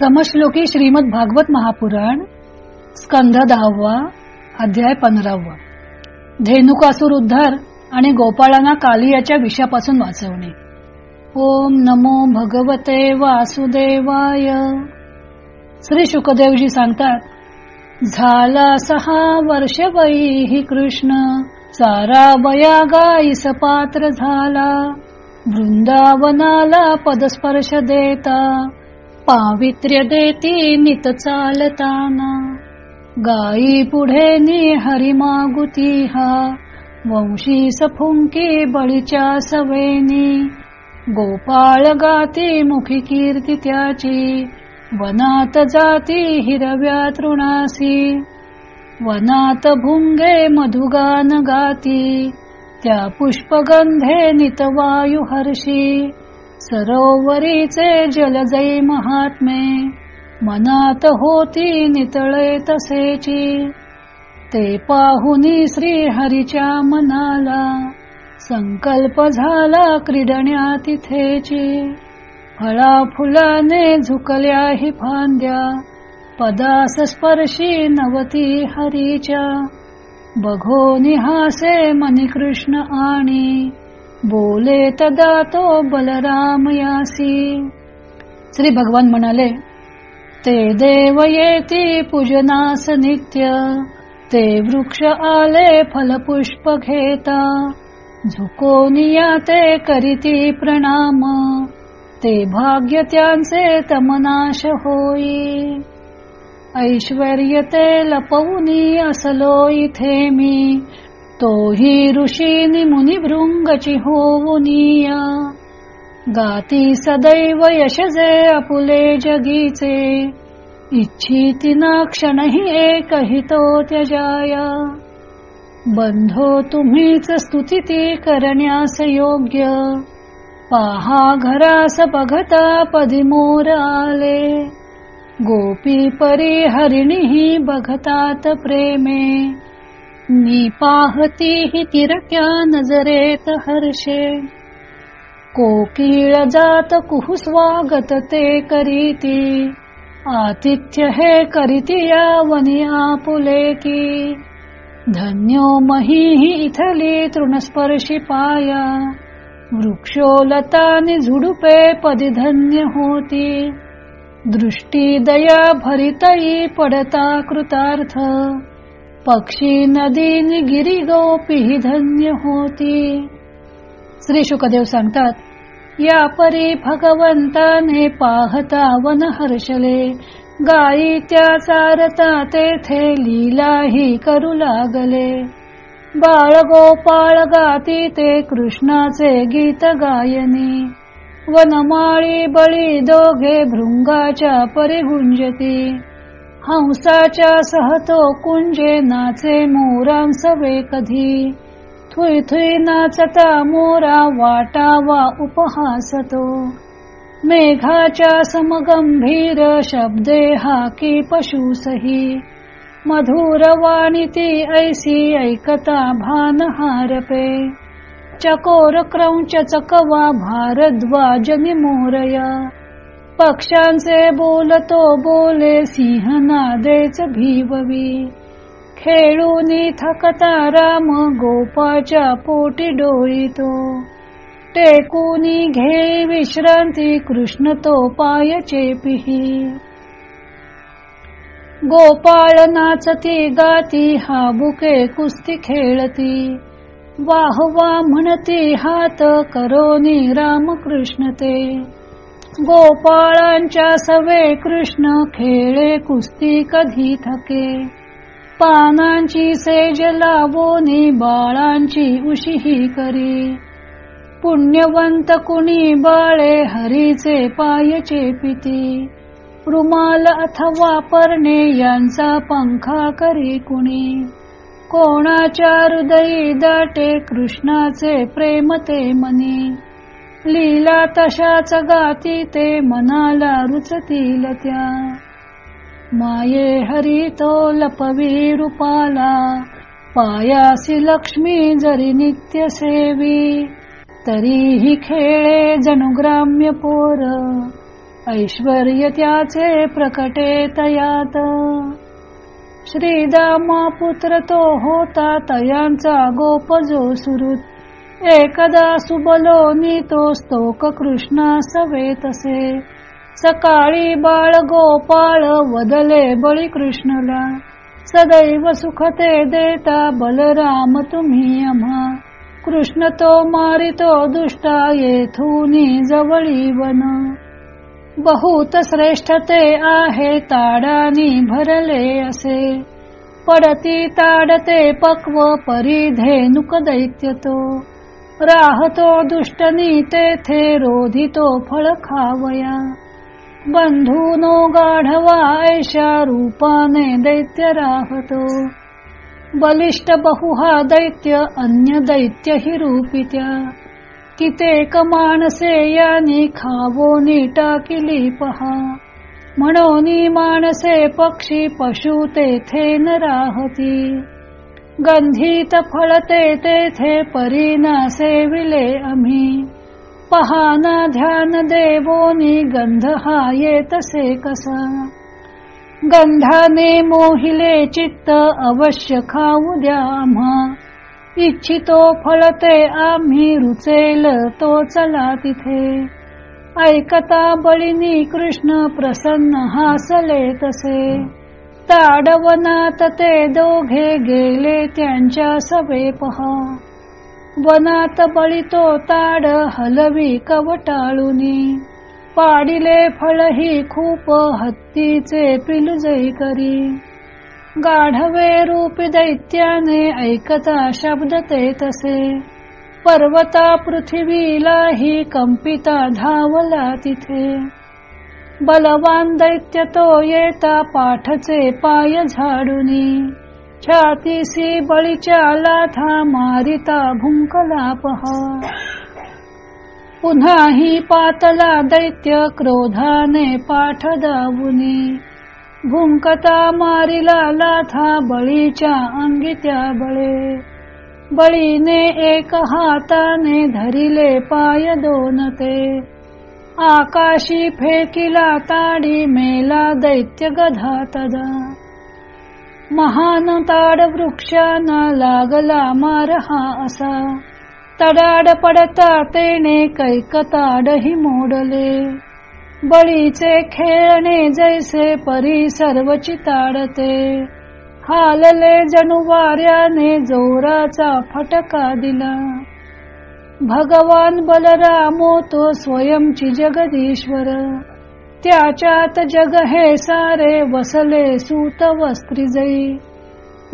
समश्लोकी श्रीमद भागवत महापुराण स्कंध दहावा अध्याय पंधरावा. धेनुकासूर उद्धार आणि गोपाळांना कालियाच्या विषापासून वाचवणे. ओम नमो भगवते वासुदेवाय. श्री शुकदेवजी सांगतात झाला सहा वर्ष वही कृष्ण सारा वया गाईस पात्र झाला वृंदावनाला पदस्पर्श देता पावित्र्य देती नित चालताना. गाई पुढे नि हरी मागुती हा. वंशी सफुंकी बळीच्या सवेनी. गोपाळ गाती मुखी कीर्ती त्याची. वनात जाती हिरव्या तृणासी. वनात भुंगे मधुगान गाती. त्या पुष्पगंधे नितवायु हर्षी. सरोवरीचे जलजई महात्मे मनात होती नितळे तसेची. ते पाहुनी श्री हरीच्या मनाला संकल्प झाला क्रीडण्या तिथेची. फळा फुलाने झुकल्या हि फांद्या पदास स्पर्शी नवती हरीच्या. बघो निहासे मणिकृष्ण आणि बोले तदा तो बलराम यासी. श्री भगवान म्हणाले ते देव येती पूजनास नित्य ते वृक्ष आले फलपुष्प घेता. झुकोनिया ते करीती प्रणाम ते भाग्य त्यांचे तमनाश होई. ऐश्वर्य ते लपवूनी असलो इथे मी तोही ऋषीनी मुनी भृंगची होऊनिया गाती सदैव यशजे अपुले जगीचे। इच्छिती ना क्षणही एकही तो त्यजाया बंधो तुम्हीच स्तुती करण्यास योग्य। पाहा घरास बघता पदी मोर आले गोपी परी हरिणी बघतात प्रेमे। मी पाहती हि तिरक्या नजरेत हर्षे. कोकिळ जात कुहू स्वागत ते करीती. आतिथ्य हे करीती या वनी आपुले की. धन्यो मही इथली तृणस्पर्शी पाया. वृक्षोलतानी झुडुपे पदी धन्य होती. दृष्टी दया भरितई पडता कृतार्थ. पक्षी नदीन गिरी गोपी धन्य होती. श्री शुकदेव सांगतात या परी भगवंताने पाहता वन हर्षले गाई त्या चारता तेथे लीलाही करू लागले. बाळ गोपाळ गाती ते कृष्णाचे गीत गायनी. वनमाळी बळी दोघे भृंगाच्या परी गुंजती हंसाच्या सहतो कुंजे नाचे मोरांसवे कधी. थुई थुई नाचता मोरा वाटावा उपहासतो. मेघाच्या समगंभीर शब्दे हाकी पशुसही मधुर वाणी ती ऐसी ऐकता भान हारपे. चकोर क्रौंच चकवा भारद्वाज निमोरया पक्षांचे बोलतो बोले सिंहनादेच भीववी. खेळूनी थकता राम गोपाच्या पोटी डोळीतो टेकूनी घे विश्रांती कृष्ण तो पाय चेपिही गोपाळ नाचती गाती हा बुके कुस्ती खेळती. वाहवा म्हणती हात करोनी रामकृष्ण ते. गोपाळांच्या सवे कृष्ण खेळे कुस्ती कधी थके. पानांची सेज लावोनी बाळांची उशीही करी. पुण्यवंत कुणी बाळे हरीचे पायचे पिती. रुमाल अथवा परणे यांचा पंखा करी कुणी. कोणाच्या हृदयी दाटे कृष्णाचे प्रेम ते मनी. लीला तशाच गाती ते मनाला रुचतील त्या. माये हरी तो लपवी रूपाला पायासी लक्ष्मी जरी नित्य सेवी तरीही खेळे जणू ग्राम्य पोर. ऐश्वर्य त्याचे प्रकटे तयात. श्रीदामा पुत्र तो होता तयांचा गोप जो सुरुत. एकदा सुबलो तो स्तोक कृष्णा सवे तसे सकाळी बाळ गोपाळ वदले बळी कृष्णला. सदैव सुखते देता बलराम तुम्ही आम्हा. कृष्ण तो मारितो दुष्टा येथूनी जवळी वन. बहुत श्रेष्ठ ते आहे ताडानी भरले असे. पडती ताडते पक्व परिधेनुक दैत्य तो. राहतो दुष्टनी तेथे रोधितो फळ खावया. बंधूनो गाढवा ऐशा रूपाने दैत्य राहतो. बलिष्ठ बहुहा दैत्य अन्य दैत्य हि रूपित्या. कितेक माणसे यानी खावोनी टाकिली पहा. म्हणोनी माणसे पक्षी पशु तेथे न राहती. गंधीत फळते तेथे परीना सेविले आम्ही. पहाना ध्यान देवोनी गंध हा येतसे कसा? गंधाने मोहिले चित्त अवश्य खाऊ द्या आम्हा. इच्छितो फळते आम्ही रुचेल तो चला तिथे. ऐकता बळीनी कृष्ण प्रसन्न हासले तसे. ताडवनात ते दोघे गेले त्यांच्या सवे पहा. वनात बळीतो ताड हलवी कवटाळुनी. पाडिले फळही खूप हत्तीचे पिलुजई करी. गाढवे रूप दैत्याने ऐकता शब्द ते तसे. पर्वता पृथ्वीलाही कंपिता धावला तिथे. बलवान दैत्य तो येता पाठचे पाय झाडूनी. छातीसी बळीच्या लाथा मारिता भुंकला पहा पुन्हा ही पातला दैत्य क्रोधाने पाठ दाबुनी भुंकता मारिला लाथा बळीच्या अंगित्या बळे. बळीने एक हाताने धरिले पाय दोन ते आकाशी फेकिला ताडी मेला दैत्य गधा तदा महान ताड वृक्षाना लागला मार हा असा. तडाड पडता तेने कैकताडही मोडले. बळीचे खेळणे जैसे परी सर्वची ताडते. हालले जणू वाऱ्याने जोराचा फटका दिला. भगवान बलरामो तो स्वयंची जगदीश्वर. त्याच्यात जग हे सारे वसले सूत वस्त्रिजई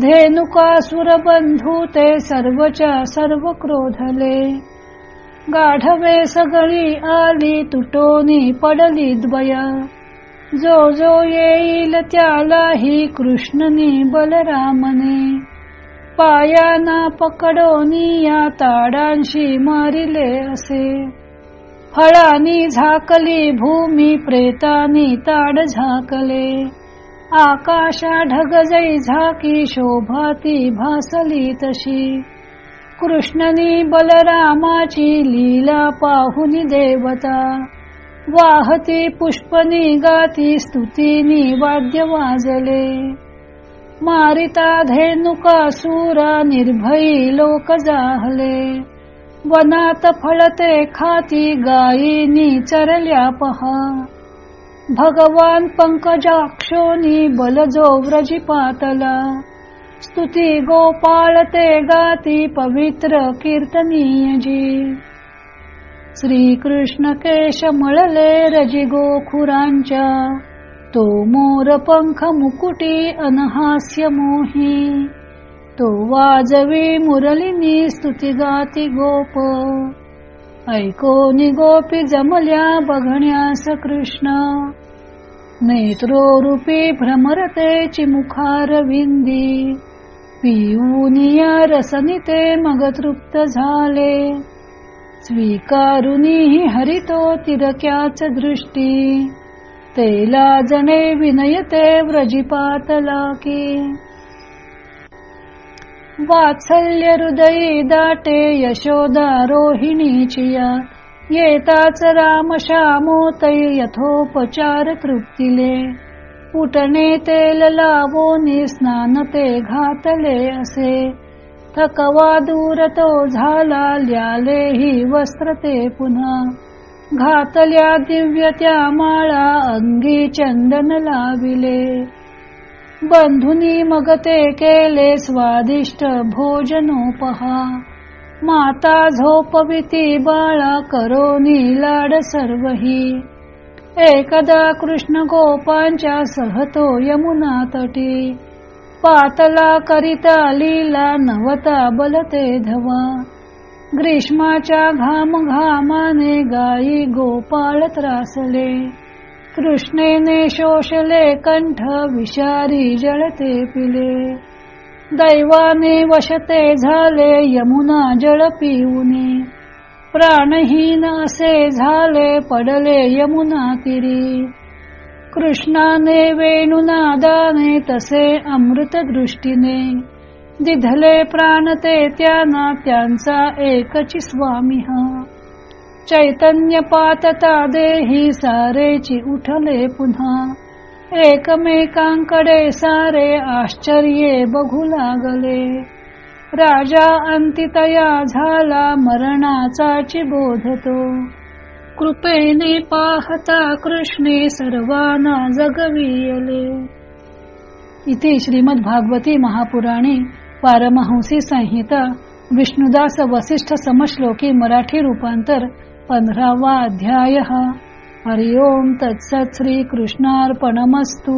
धेनुकासुर बंधू ते सर्वच्या सर्व क्रोधले. गाढवे सगळी आली तुटोनी पडली द्वया. जो जो येईल त्यालाही कृष्णनी बलरामने. पायाना पकडोनी या ताडांशी मारिले असे. फळानी झाकली भूमी प्रेतानी ताड झाकले. आकाशा ढगजई झाकी शोभाती भासली तशी. कृष्णनी बलरामाची लीला पाहुनी देवता. वाहती पुष्पनी गाती स्तुतीनी वाद्य वाजले. मारिता धेनुका सुरा निर्भयी लोक जाहले. वनात फळते खाती गायीनी चरल्या पहा. भगवान पंकजाक्षोनी बलजो व्रजी पातला. स्तुती गोपाळ ते गाती पवित्र कीर्तनीयजी. श्रीकृष्ण केश मळले रजी गोखुरांच्या. तो मोर पंख मुकुटी अनहास्य मोही। तो वाजवी मुरलिनी स्तुती गाती गोप। ऐकोनी गोपी जमल्या बघण्यास कृष्ण नेत्रो रूपी भ्रमरते चिमुखार विंदी। पिऊनिया रसनिते मग तृप्त झाले। स्वीकारुनी हरितो तिरक्याच दृष्टी। तेला जने विनयते व्रजिपातला की वात्सल्य हृदयी दाटे यशोदा रोहिणीचिया येताच राम श्यामोतय यथोपचार तृप्तिले. उठणे तेल लावोनी स्नान ते घातले असे. थकवा दूर तो झाला ल्याले ही वस्त्र ते पुन्हा. घातल्या दिव्य त्या माळा अंगी चंदन लाविले. बंधुनी मग ते केले स्वादिष्ट भोजनोपहा. माता झोपविती बाळा करोनी लाड सर्वही. एकदा कृष्ण गोपांच्या सहतो यमुना तटी. पातला करिता लीला नवता बलते धवा. ग्रीष्माच्या घाम घामाने गायी गोपाळ त्रासले. कृष्णेने शोषले कंठ विषारी जळते पिले. दैवाने वशते झाले यमुना जळ पिऊने. प्राणहीन असे झाले पडले यमुना तिरी कृष्णाने वेणुनादाने तसे अमृत दृष्टीने दिधले प्राण ते त्यांना त्यांचा एकची स्वामी हा. चैतन्य पातता देही सारेची उठले पुन्हा. एकमेकांकडे सारे आश्चर्ये बघू लागले. राजा अंतितया झाला मरणाचा बोधतो कृपेने पाहता कृष्णे सर्वांना जगवियले. इथे श्रीमद भागवती महापुराणी. पारमहंसी संहिता विष्णुदास वसिष्ठ समश्लोकी मराठी रूपांतर पंधरावा अध्याय. हरिओम तत्सत श्री कृष्णार्पणमस्तू